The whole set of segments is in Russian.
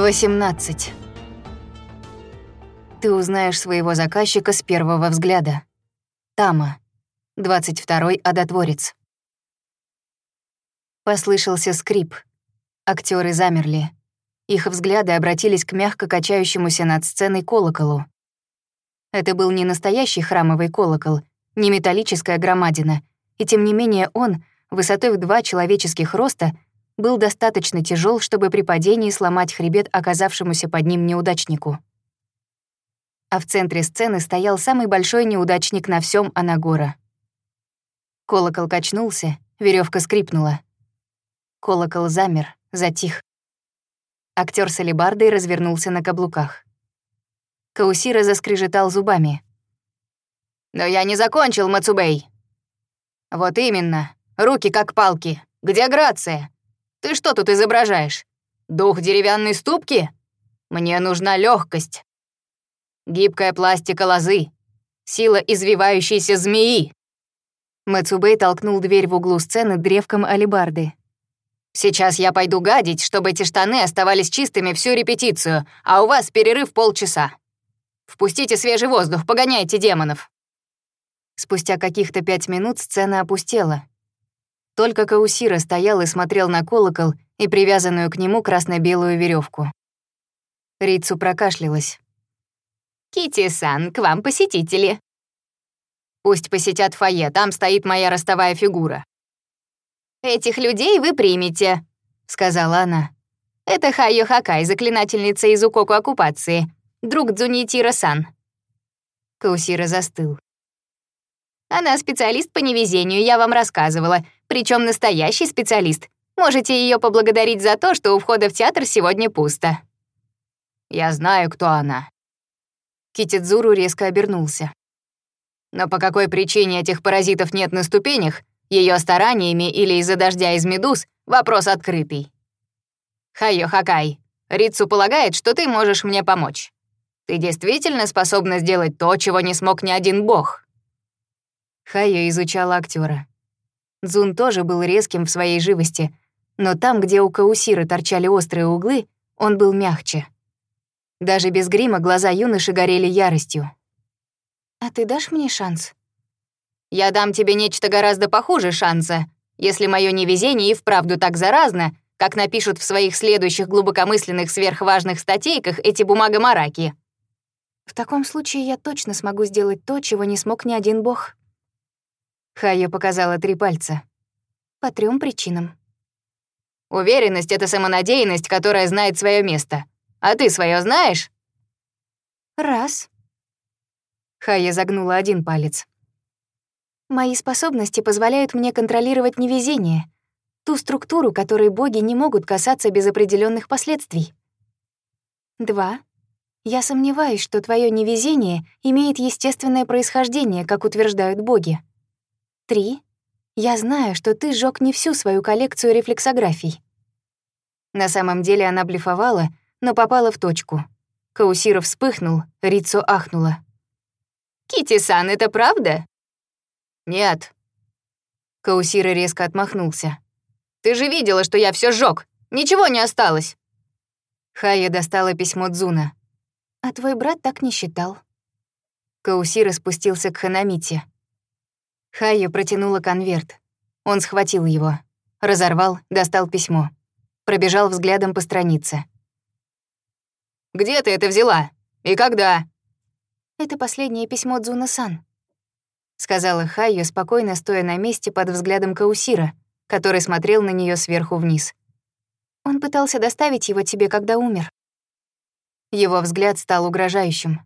18. Ты узнаешь своего заказчика с первого взгляда. Тама. 22-й одотворец. Послышался скрип. Актеры замерли. Их взгляды обратились к мягко качающемуся над сценой колоколу. Это был не настоящий храмовый колокол, не металлическая громадина, и тем не менее он, высотой в два человеческих роста — был достаточно тяжел, чтобы при падении сломать хребет оказавшемуся под ним неудачнику. А в центре сцены стоял самый большой неудачник на всем Анагора. Колокол качнулся, веревка скрипнула. Колокол замер, затих. Актер с алебардой развернулся на каблуках. Каусира заскрежетал зубами. «Но я не закончил, Мацубей!» «Вот именно! Руки как палки! Где грация? Ты что тут изображаешь? Дух деревянной ступки? Мне нужна легкость. Гибкая пластика лозы. Сила извивающейся змеи. Мацубей толкнул дверь в углу сцены древком алибарды. «Сейчас я пойду гадить, чтобы эти штаны оставались чистыми всю репетицию, а у вас перерыв полчаса. Впустите свежий воздух, погоняйте демонов». Спустя каких-то пять минут сцена опустела. Только Каусира стоял и смотрел на колокол и привязанную к нему красно-белую веревку. Рицу прокашлялась. «Китти-сан, к вам посетители!» «Пусть посетят фойе, там стоит моя ростовая фигура». «Этих людей вы примете», — сказала она. «Это Хайо Хакай, заклинательница из Укоку оккупации, друг Дзунитира-сан». Каусира застыл. «Она специалист по невезению, я вам рассказывала, причем настоящий специалист. Можете ее поблагодарить за то, что у входа в театр сегодня пусто». «Я знаю, кто она». Китидзуру резко обернулся. «Но по какой причине этих паразитов нет на ступенях, ее стараниями или из-за дождя из медуз, вопрос открытый. Хайо Хакай, Рицу полагает, что ты можешь мне помочь. Ты действительно способна сделать то, чего не смог ни один бог». Хайо изучала актера. Дзун тоже был резким в своей живости, но там, где у Каусиры торчали острые углы, он был мягче. Даже без грима глаза юноши горели яростью. «А ты дашь мне шанс?» «Я дам тебе нечто гораздо похуже шанса, если мое невезение и вправду так заразно, как напишут в своих следующих глубокомысленных сверхважных статейках эти бумагомараки». «В таком случае я точно смогу сделать то, чего не смог ни один бог», Хая показала три пальца. По трем причинам. Уверенность — это самонадеянность, которая знает свое место. А ты свое знаешь? Раз. Хая загнула один палец. Мои способности позволяют мне контролировать невезение, ту структуру, которой боги не могут касаться без определенных последствий. Два. Я сомневаюсь, что твое невезение имеет естественное происхождение, как утверждают боги. «Три. Я знаю, что ты сжёг не всю свою коллекцию рефлексографий». На самом деле она блефовала, но попала в точку. Каусиров вспыхнул, Рицо ахнула. «Китти-сан, это правда?» «Нет». Каусира резко отмахнулся. «Ты же видела, что я все сжёг! Ничего не осталось!» Хая достала письмо Дзуна. «А твой брат так не считал». Каусира спустился к Ханамите. Хайя протянула конверт. Он схватил его. Разорвал, достал письмо. Пробежал взглядом по странице. «Где ты это взяла? И когда?» «Это последнее письмо Дзуна-сан», — сказала Хайо, спокойно стоя на месте под взглядом Каусира, который смотрел на нее сверху вниз. «Он пытался доставить его тебе, когда умер». Его взгляд стал угрожающим.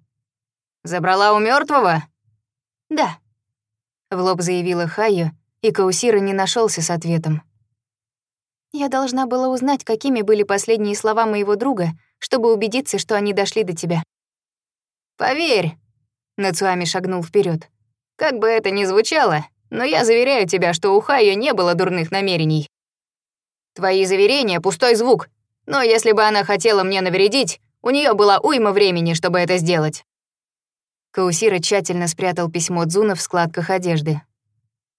«Забрала у мертвого? «Да», в лоб заявила Хайо, и Каусира не нашелся с ответом. Я должна была узнать, какими были последние слова моего друга, чтобы убедиться, что они дошли до тебя. «Поверь!» — Нацуами шагнул вперед. «Как бы это ни звучало, но я заверяю тебя, что у Хайо не было дурных намерений. Твои заверения — пустой звук, но если бы она хотела мне навредить, у нее была уйма времени, чтобы это сделать. Каусира тщательно спрятал письмо Дзуна в складках одежды.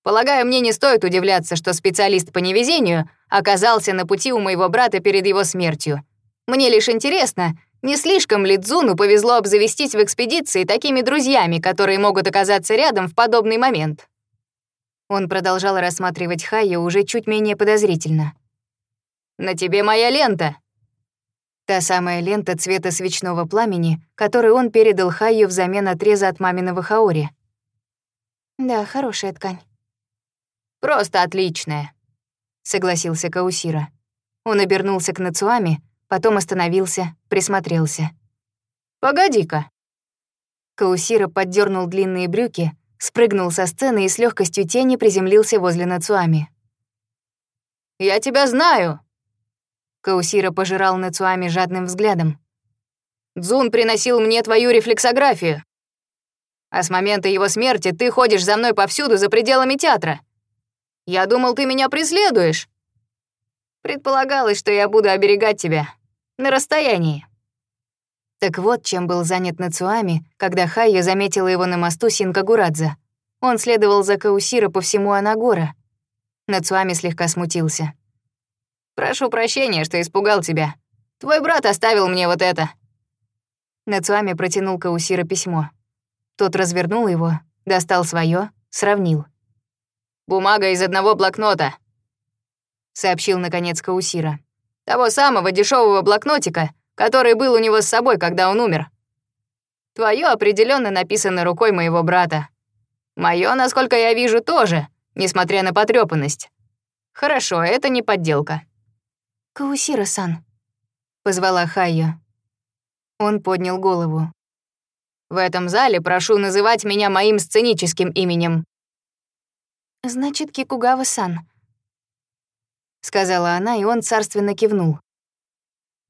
«Полагаю, мне не стоит удивляться, что специалист по невезению оказался на пути у моего брата перед его смертью. Мне лишь интересно, не слишком ли Дзуну повезло обзавестись в экспедиции такими друзьями, которые могут оказаться рядом в подобный момент?» Он продолжал рассматривать Хайо уже чуть менее подозрительно. «На тебе моя лента!» Та самая лента цвета свечного пламени, которую он передал Хайю взамен отреза от маминого хаори. «Да, хорошая ткань». «Просто отличная», — согласился Каусира. Он обернулся к Нацуами, потом остановился, присмотрелся. «Погоди-ка». Каусира поддернул длинные брюки, спрыгнул со сцены и с легкостью тени приземлился возле Нацуами. «Я тебя знаю!» Каусира пожирал Нацуами жадным взглядом. «Дзун приносил мне твою рефлексографию. А с момента его смерти ты ходишь за мной повсюду за пределами театра. Я думал, ты меня преследуешь. Предполагалось, что я буду оберегать тебя. На расстоянии». Так вот, чем был занят Нацуами, когда Хайо заметила его на мосту Синкагурадзе. Он следовал за Каусира по всему Анагора. Нацуами слегка смутился. Прошу прощения, что испугал тебя. Твой брат оставил мне вот это». Нацуами протянул Каусира письмо. Тот развернул его, достал свое, сравнил. «Бумага из одного блокнота», — сообщил наконец Каусира. «Того самого дешевого блокнотика, который был у него с собой, когда он умер. Твое определенно написано рукой моего брата. Мое, насколько я вижу, тоже, несмотря на потрепанность. Хорошо, это не подделка». «Каусира-сан», — позвала Хайо. Он поднял голову. «В этом зале прошу называть меня моим сценическим именем». «Значит, Кикугава-сан», — сказала она, и он царственно кивнул.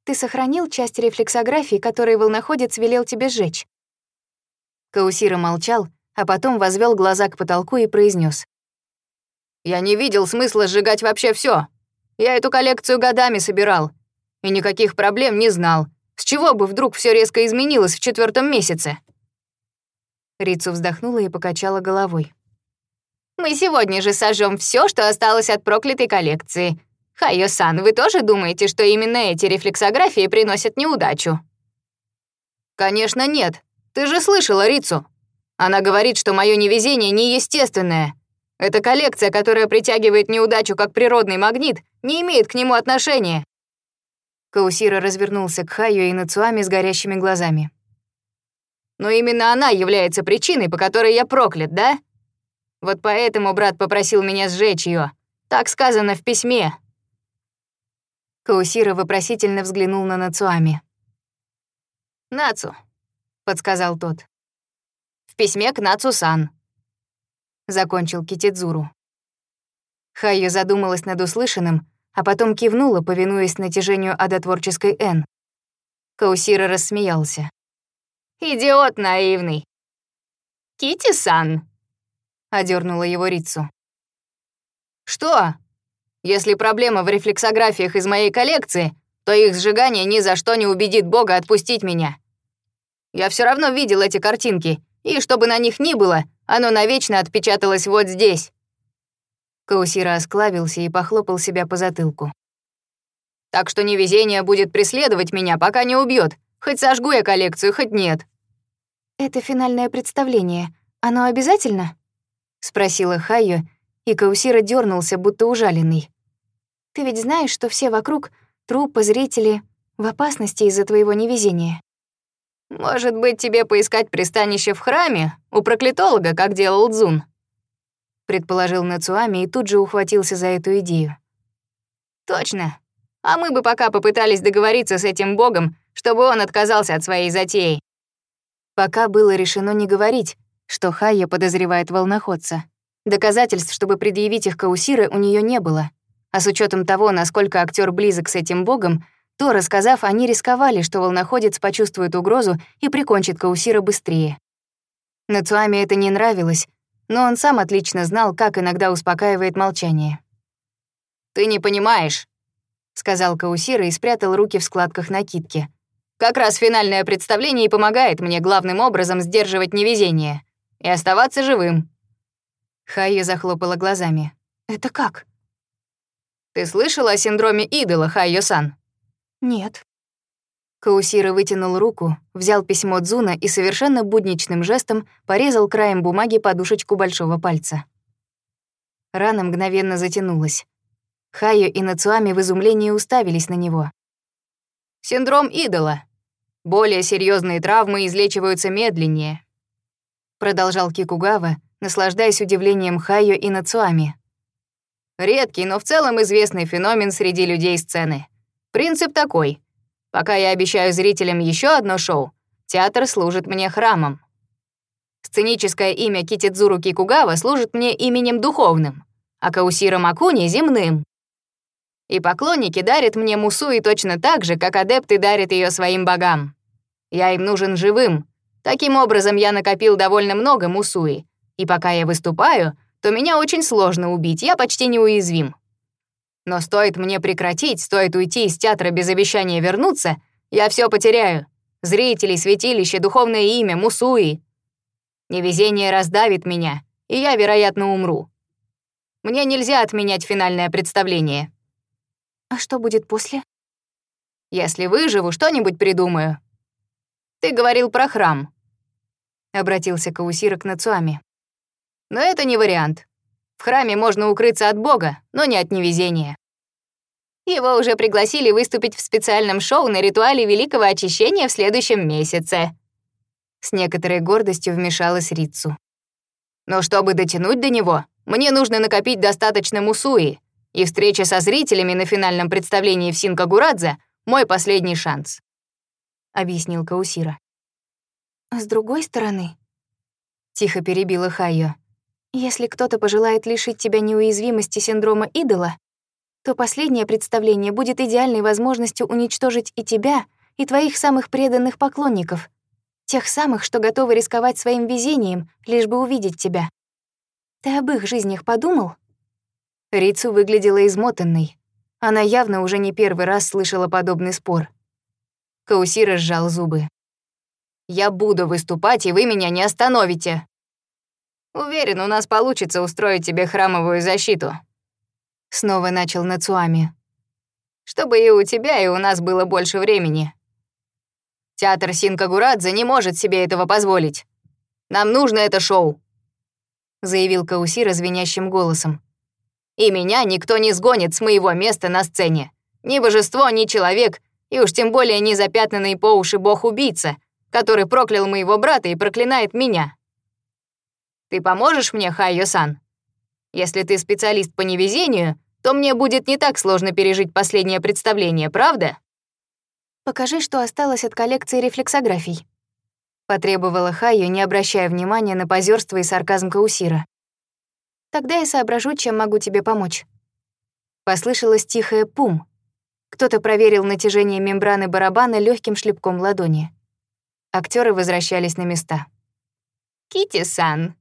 «Ты сохранил часть рефлексографии, которые волноходец велел тебе сжечь?» Каусира молчал, а потом возвел глаза к потолку и произнес: «Я не видел смысла сжигать вообще все. Я эту коллекцию годами собирал. И никаких проблем не знал. С чего бы вдруг все резко изменилось в четвертом месяце?» Рицу вздохнула и покачала головой. «Мы сегодня же сожжем все, что осталось от проклятой коллекции. Хайо-сан, вы тоже думаете, что именно эти рефлексографии приносят неудачу?» «Конечно нет. Ты же слышала Рицу. Она говорит, что мое невезение неестественное, эта коллекция, которая притягивает неудачу как природный магнит, не имеет к нему отношения». Каусира развернулся к Хаю и Нацуами с горящими глазами. «Но именно она является причиной, по которой я проклят, да? Вот поэтому брат попросил меня сжечь ее. Так сказано в письме». Каусира вопросительно взглянул на Нацуами. «Нацу», — подсказал тот. «В письме к Нацу-сан», закончил Китидзуру. Хайо задумалась над услышанным, а потом кивнула, повинуясь натяжению адотворческой «Н». Каусира рассмеялся. «Идиот наивный!» «Кити-сан!» — одернула его Рицу. «Что? Если проблема в рефлексографиях из моей коллекции, то их сжигание ни за что не убедит Бога отпустить меня. Я все равно видел эти картинки, и чтобы на них ни было, оно навечно отпечаталось вот здесь». Каусира осклабился и похлопал себя по затылку. «Так что невезение будет преследовать меня, пока не убьет. Хоть сожгу я коллекцию, хоть нет». «Это финальное представление. Оно обязательно?» — спросила Хайо, и Каусира дернулся, будто ужаленный. «Ты ведь знаешь, что все вокруг — трупы, зрители, в опасности из-за твоего невезения». Может быть, тебе поискать пристанище в храме у проклятолога, как делал Дзун?» Предположил Нацуами и тут же ухватился за эту идею. «Точно. А мы бы пока попытались договориться с этим богом, чтобы он отказался от своей затеи». Пока было решено не говорить, что Хайя подозревает волноходца. Доказательств, чтобы предъявить их Каусиры, у нее не было. А с учетом того, насколько актер близок с этим богом, то, рассказав, они рисковали, что волноходец почувствует угрозу и прикончит Каусира быстрее. Нацуаме это не нравилось, но он сам отлично знал, как иногда успокаивает молчание. «Ты не понимаешь», — сказал Каусира и спрятал руки в складках накидки. «Как раз финальное представление и помогает мне главным образом сдерживать невезение и оставаться живым». Хайя захлопала глазами. «Это как?» «Ты слышала о синдроме идола, Хайо-сан?» «Нет». Каусира вытянул руку, взял письмо Дзуна и совершенно будничным жестом порезал краем бумаги подушечку большого пальца. Рана мгновенно затянулась. Хайо и Нацуами в изумлении уставились на него. «Синдром идола. Более серьезные травмы излечиваются медленнее», продолжал Кикугава, наслаждаясь удивлением Хайо и Нацуами. «Редкий, но в целом известный феномен среди людей сцены. Принцип такой. Пока я обещаю зрителям еще одно шоу, театр служит мне храмом. Сценическое имя Китидзуру Кикугава служит мне именем духовным, а Каусира Макуни — земным. И поклонники дарят мне Мусуи точно так же, как адепты дарят ее своим богам. Я им нужен живым. Таким образом, я накопил довольно много Мусуи, и пока я выступаю, то меня очень сложно убить, я почти неуязвим. Но стоит мне прекратить, стоит уйти из театра без обещания вернуться, я все потеряю. Зрители, святилище, духовное имя, мусуи. Невезение раздавит меня, и я, вероятно, умру. Мне нельзя отменять финальное представление. А что будет после? Если выживу, что-нибудь придумаю. Ты говорил про храм. Обратился Каусира к Нацуами. Но это не вариант. В храме можно укрыться от Бога, но не от невезения. Его уже пригласили выступить в специальном шоу на ритуале Великого Очищения в следующем месяце. С некоторой гордостью вмешалась Рицу. Но чтобы дотянуть до него, мне нужно накопить достаточно мусуи, и встреча со зрителями на финальном представлении в Синкагурадзе — мой последний шанс», — объяснил Каусира. «С другой стороны...» — тихо перебила Хайо. Если кто-то пожелает лишить тебя неуязвимости синдрома идола, то последнее представление будет идеальной возможностью уничтожить и тебя, и твоих самых преданных поклонников, тех самых, что готовы рисковать своим везением, лишь бы увидеть тебя. Ты об их жизнях подумал? Рицу выглядела измотанной. Она явно уже не первый раз слышала подобный спор. Каусира сжал зубы. «Я буду выступать, и вы меня не остановите!» Уверен, у нас получится устроить тебе храмовую защиту». Снова начал Нацуами. «Чтобы и у тебя, и у нас было больше времени. Театр Синкагурадзе не может себе этого позволить. Нам нужно это шоу», — заявил Кауси звенящим голосом. «И меня никто не сгонит с моего места на сцене. Ни божество, ни человек, и уж тем более не запятнанный по уши бог-убийца, который проклял моего брата и проклинает меня». Ты поможешь мне, Хайо-сан? Если ты специалист по невезению, то мне будет не так сложно пережить последнее представление, правда? Покажи, что осталось от коллекции рефлексографий. Потребовала Хайо, не обращая внимания на позерство и сарказм Каусира. Тогда я соображу, чем могу тебе помочь. Послышалось тихое пум. Кто-то проверил натяжение мембраны барабана легким шлепком ладони. Актеры возвращались на места. Кити-сан,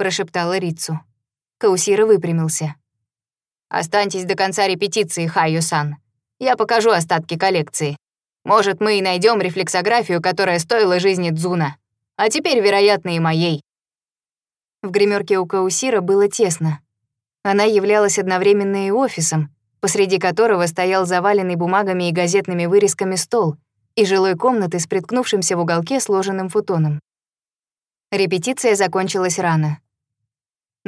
прошептала Рицу. Каусира выпрямился. «Останьтесь до конца репетиции, Хайо-сан. Я покажу остатки коллекции. Может, мы и найдем рефлексографию, которая стоила жизни Дзуна. А теперь, вероятно, и моей». В гримерке у Каусира было тесно. Она являлась одновременно и офисом, посреди которого стоял заваленный бумагами и газетными вырезками стол и жилой комнаты с приткнувшимся в уголке сложенным футоном. Репетиция закончилась рано.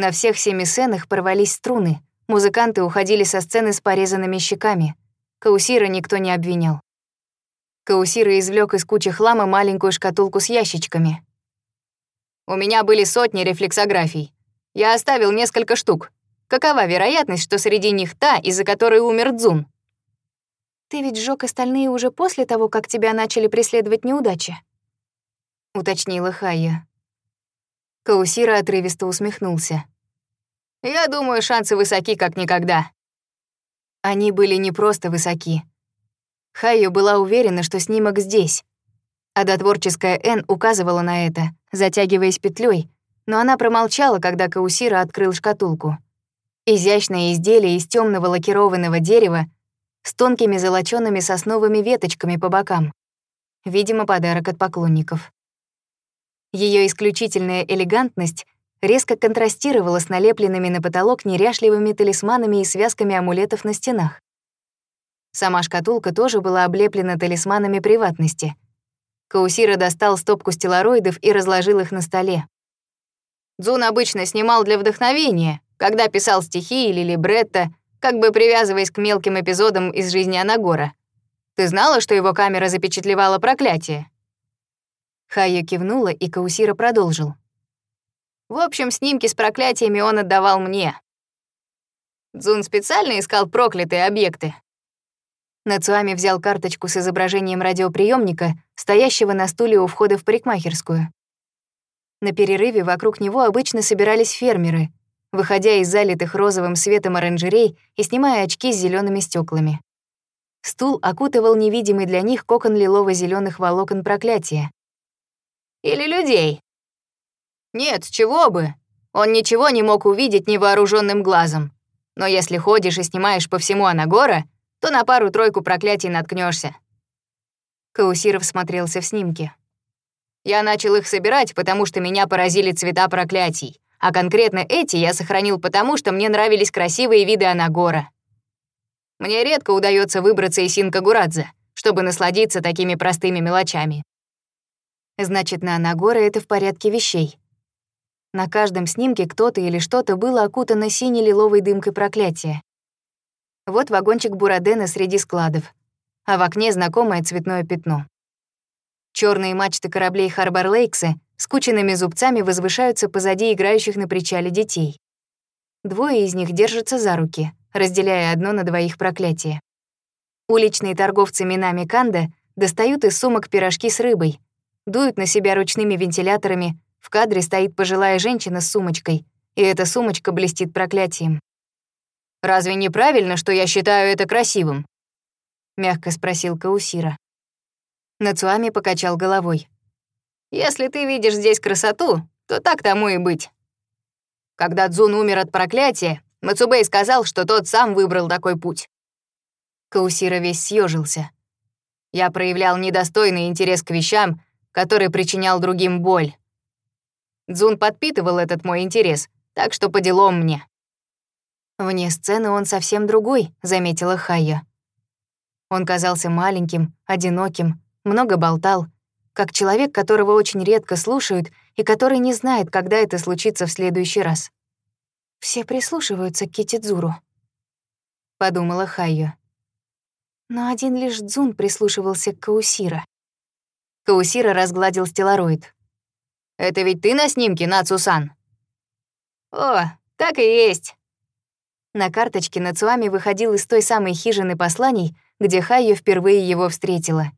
На всех семи сценах порвались струны. Музыканты уходили со сцены с порезанными щеками. Каусира никто не обвинял. Каусира извлек из кучи хлама маленькую шкатулку с ящичками. «У меня были сотни рефлексографий. Я оставил несколько штук. Какова вероятность, что среди них та, из-за которой умер Дзун?» «Ты ведь сжёг остальные уже после того, как тебя начали преследовать неудачи», — уточнила Хайя. Каусира отрывисто усмехнулся. Я думаю, шансы высоки, как никогда». Они были не просто высоки. Хайо была уверена, что снимок здесь. А дотворческая Н указывала на это, затягиваясь петлей, но она промолчала, когда Каусира открыл шкатулку. Изящное изделие из темного лакированного дерева с тонкими золочёными сосновыми веточками по бокам. Видимо, подарок от поклонников. Ее исключительная элегантность резко контрастировала с налепленными на потолок неряшливыми талисманами и связками амулетов на стенах. Сама шкатулка тоже была облеплена талисманами приватности. Каусира достал стопку стеллароидов и разложил их на столе. Дзун обычно снимал для вдохновения, когда писал стихи или либретто, как бы привязываясь к мелким эпизодам из жизни Анагора. Ты знала, что его камера запечатлевала проклятие? Хайо кивнула, и Каусира продолжил. В общем, снимки с проклятиями он отдавал мне. Дзун специально искал проклятые объекты. Нацуами взял карточку с изображением радиоприемника, стоящего на стуле у входа в парикмахерскую. На перерыве вокруг него обычно собирались фермеры, выходя из залитых розовым светом оранжерей и снимая очки с зелеными стеклами. Стул окутывал невидимый для них кокон лилово зеленых волокон проклятия. «Или людей», нет, чего бы. Он ничего не мог увидеть невооруженным глазом. Но если ходишь и снимаешь по всему Анагора, то на пару-тройку проклятий наткнешься. Каусиров смотрелся в снимке. Я начал их собирать, потому что меня поразили цвета проклятий, а конкретно эти я сохранил потому, что мне нравились красивые виды Анагора. Мне редко удается выбраться из Синкагурадзе, чтобы насладиться такими простыми мелочами. Значит, на Анагора это в порядке вещей. На каждом снимке кто-то или что-то было окутано синей-лиловой дымкой проклятия. Вот вагончик Бурадена среди складов, а в окне знакомое цветное пятно. Черные мачты кораблей Харбор Лейксы с кученными зубцами возвышаются позади играющих на причале детей. Двое из них держатся за руки, разделяя одно на двоих проклятие. Уличные торговцы минами Канда достают из сумок пирожки с рыбой, дуют на себя ручными вентиляторами, в кадре стоит пожилая женщина с сумочкой, и эта сумочка блестит проклятием. «Разве неправильно, что я считаю это красивым?» — мягко спросил Каусира. Нацуами покачал головой. «Если ты видишь здесь красоту, то так тому и быть». Когда Дзун умер от проклятия, Мацубей сказал, что тот сам выбрал такой путь. Каусира весь съежился. Я проявлял недостойный интерес к вещам, который причинял другим боль. Дзун подпитывал этот мой интерес, так что по делам мне. «Вне сцены он совсем другой», — заметила Хайя. Он казался маленьким, одиноким, много болтал, как человек, которого очень редко слушают и который не знает, когда это случится в следующий раз. «Все прислушиваются к Китидзуру», — подумала Хайо. Но один лишь Дзун прислушивался к Каусира. Каусира разгладил стеллароид. Это ведь ты на снимке, Нацусан?» «О, так и есть». На карточке Нацуами выходил из той самой хижины посланий, где Хайо впервые его встретила.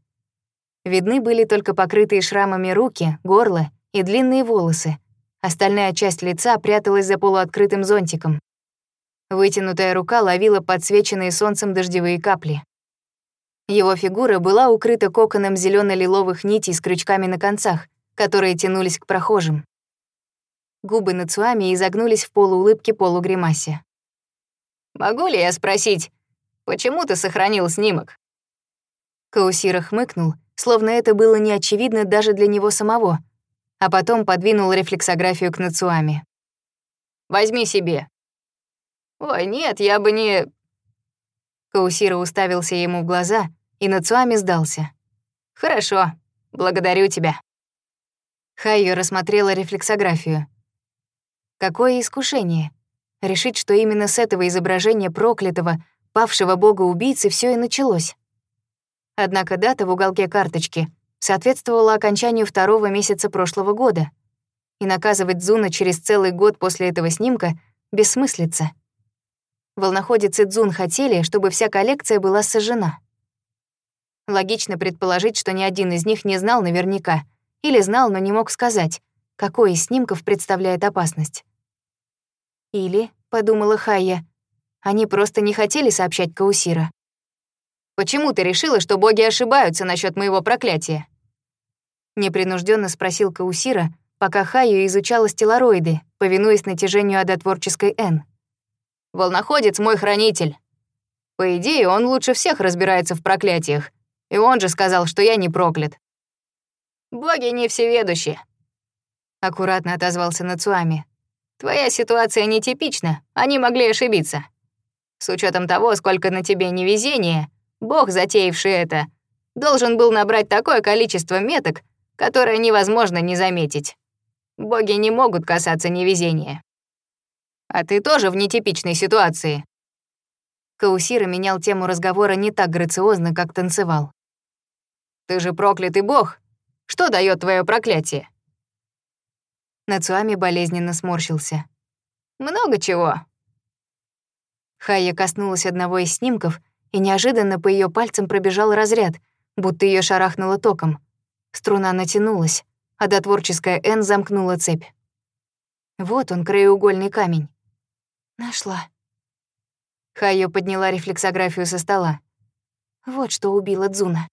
Видны были только покрытые шрамами руки, горло и длинные волосы. Остальная часть лица пряталась за полуоткрытым зонтиком. Вытянутая рука ловила подсвеченные солнцем дождевые капли. Его фигура была укрыта коконом зелено лиловых нитей с крючками на концах, которые тянулись к прохожим. Губы Нацуами изогнулись в полуулыбке-полугримасе. «Могу ли я спросить, почему ты сохранил снимок?» Каусира хмыкнул, словно это было неочевидно даже для него самого, а потом подвинул рефлексографию к Нацуами. «Возьми себе». «Ой, нет, я бы не...» Каусира уставился ему в глаза, и Нацуами сдался. «Хорошо, благодарю тебя». Хайо рассмотрела рефлексографию. Какое искушение! Решить, что именно с этого изображения проклятого, павшего бога-убийцы все и началось. Однако дата в уголке карточки соответствовала окончанию второго месяца прошлого года, и наказывать Дзуна через целый год после этого снимка бессмыслица. Волноходец и Дзун хотели, чтобы вся коллекция была сожжена. Логично предположить, что ни один из них не знал наверняка — или знал, но не мог сказать, какой из снимков представляет опасность. Или, — подумала Хайя, — они просто не хотели сообщать Каусира. «Почему ты решила, что боги ошибаются насчет моего проклятия?» Непринужденно спросил Каусира, пока Хайю изучала стеллароиды, повинуясь натяжению адотворческой «Н». «Волноходец — мой хранитель. По идее, он лучше всех разбирается в проклятиях, и он же сказал, что я не проклят. «Боги не всеведущие», — аккуратно отозвался Нацуами. «Твоя ситуация нетипична, они могли ошибиться. С учетом того, сколько на тебе невезения, бог, затеявший это, должен был набрать такое количество меток, которое невозможно не заметить. Боги не могут касаться невезения. А ты тоже в нетипичной ситуации. Каусира менял тему разговора не так грациозно, как танцевал. Ты же проклятый бог, что дает твое проклятие?» Нацуами болезненно сморщился. «Много чего». Хая коснулась одного из снимков, и неожиданно по ее пальцам пробежал разряд, будто ее шарахнуло током. Струна натянулась, а дотворческая Н замкнула цепь. Вот он, краеугольный камень. Нашла. Хайо подняла рефлексографию со стола. Вот что убила Дзуна.